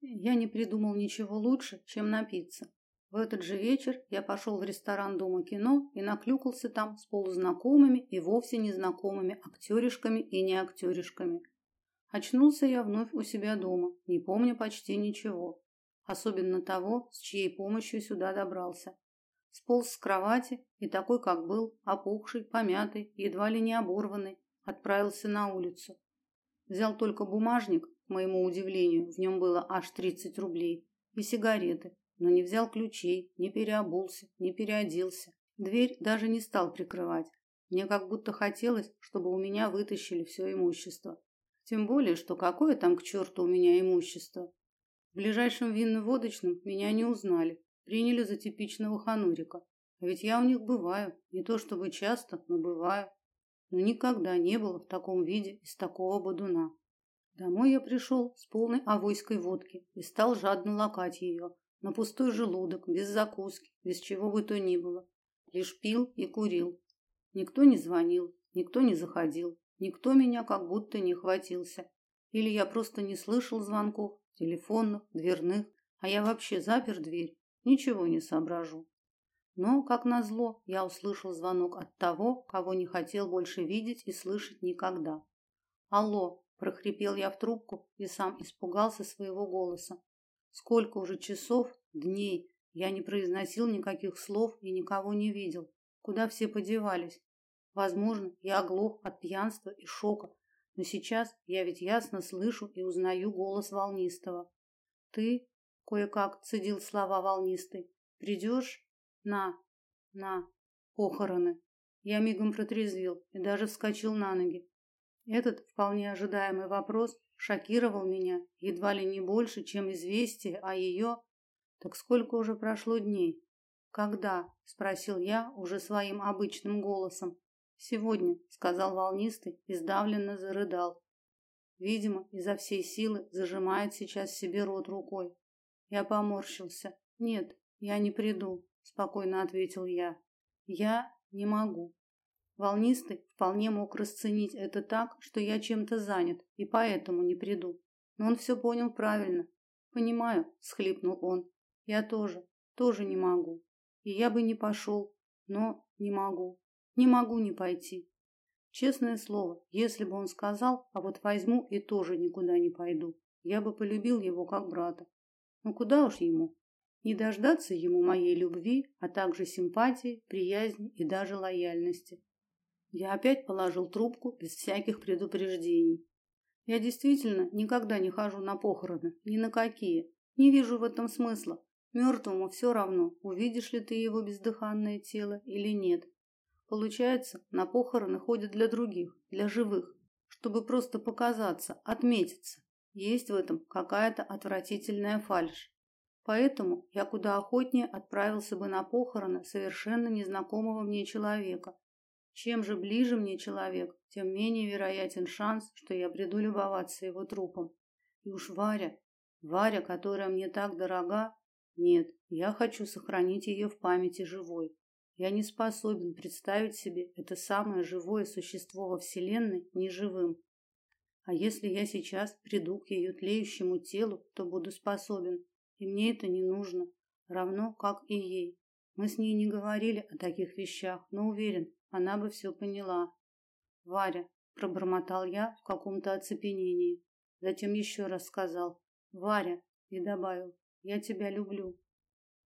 Я не придумал ничего лучше, чем напиться. В этот же вечер я пошел в ресторан Дома кино и наклюкался там с полузнакомыми и вовсе незнакомыми актеришками и не актеришками. Очнулся я вновь у себя дома, не помня почти ничего, особенно того, с чьей помощью сюда добрался. Сполз с кровати и такой, как был, опухший, помятый, едва ли не оборванный, отправился на улицу. Взял только бумажник, моему удивлению, в нем было аж 30 рублей, и сигареты, но не взял ключей, не переобулся, не переоделся. Дверь даже не стал прикрывать. Мне как будто хотелось, чтобы у меня вытащили все имущество. Тем более, что какое там к черту у меня имущество. В ближайшем винно-водочном меня не узнали, приняли за типичного ханурика. А ведь я у них бываю, не то чтобы часто, но бываю. Но никогда не было в таком виде из такого бодуна. Домой я пришел с полной авойской водки и стал жадно лакать ее, на пустой желудок, без закуски, без чего бы то ни было. Лишь пил и курил. Никто не звонил, никто не заходил, никто меня как будто не хватился. Или я просто не слышал звонков, телефонных, дверных, а я вообще запер дверь, ничего не соображу. Но, как назло, я услышал звонок от того, кого не хотел больше видеть и слышать никогда. «Алло!» – прохрипел я в трубку и сам испугался своего голоса. Сколько уже часов, дней я не произносил никаких слов и никого не видел. Куда все подевались? Возможно, я оглох от пьянства и шока, но сейчас я ведь ясно слышу и узнаю голос волнистого. Ты кое-как цедил слова волнистый. Придешь на на похороны. Я мигом протрезвел и даже вскочил на ноги. Этот вполне ожидаемый вопрос шокировал меня едва ли не больше, чем известие о ее... Так сколько уже прошло дней? Когда? спросил я уже своим обычным голосом. Сегодня, сказал волнистый и сдавленно зарыдал. Видимо, изо всей силы зажимает сейчас себе рот рукой. Я поморщился. Нет, я не приду, спокойно ответил я. Я не могу. Волнистый вполне мог расценить это так, что я чем-то занят и поэтому не приду. Но он все понял правильно. Понимаю, схлипнул он. Я тоже, тоже не могу. И я бы не пошел, но не могу. Не могу не пойти. Честное слово, если бы он сказал, а вот возьму и тоже никуда не пойду, я бы полюбил его как брата. Но куда уж ему? Не дождаться ему моей любви, а также симпатии, приязни и даже лояльности. Я опять положил трубку без всяких предупреждений. Я действительно никогда не хожу на похороны, ни на какие. Не вижу в этом смысла. Мертвому все равно, увидишь ли ты его бездыханное тело или нет. Получается, на похороны ходят для других, для живых, чтобы просто показаться, отметиться. Есть в этом какая-то отвратительная фальшь. Поэтому я куда охотнее отправился бы на похороны совершенно незнакомого мне человека, чем же ближе мне человек, тем менее вероятен шанс, что я приду любоваться его трупом. И уж Варя, Варя, которая мне так дорога, нет, я хочу сохранить ее в памяти живой. Я не способен представить себе это самое живое существо во вселенной неживым. А если я сейчас приду к ее тлеющему телу, то буду способен, и мне это не нужно, равно как и ей. Мы с ней не говорили о таких вещах, но уверен, она бы все поняла. Варя, пробормотал я в каком-то оцепенении. Затем еще раз сказал: "Варя", и добавил: "Я тебя люблю".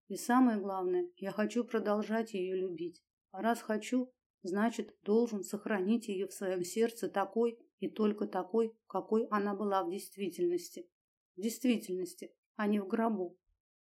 И самое главное, я хочу продолжать ее любить. А раз хочу, значит, должен сохранить ее в своем сердце такой и только такой, какой она была в действительности. В действительности, а не в гробу.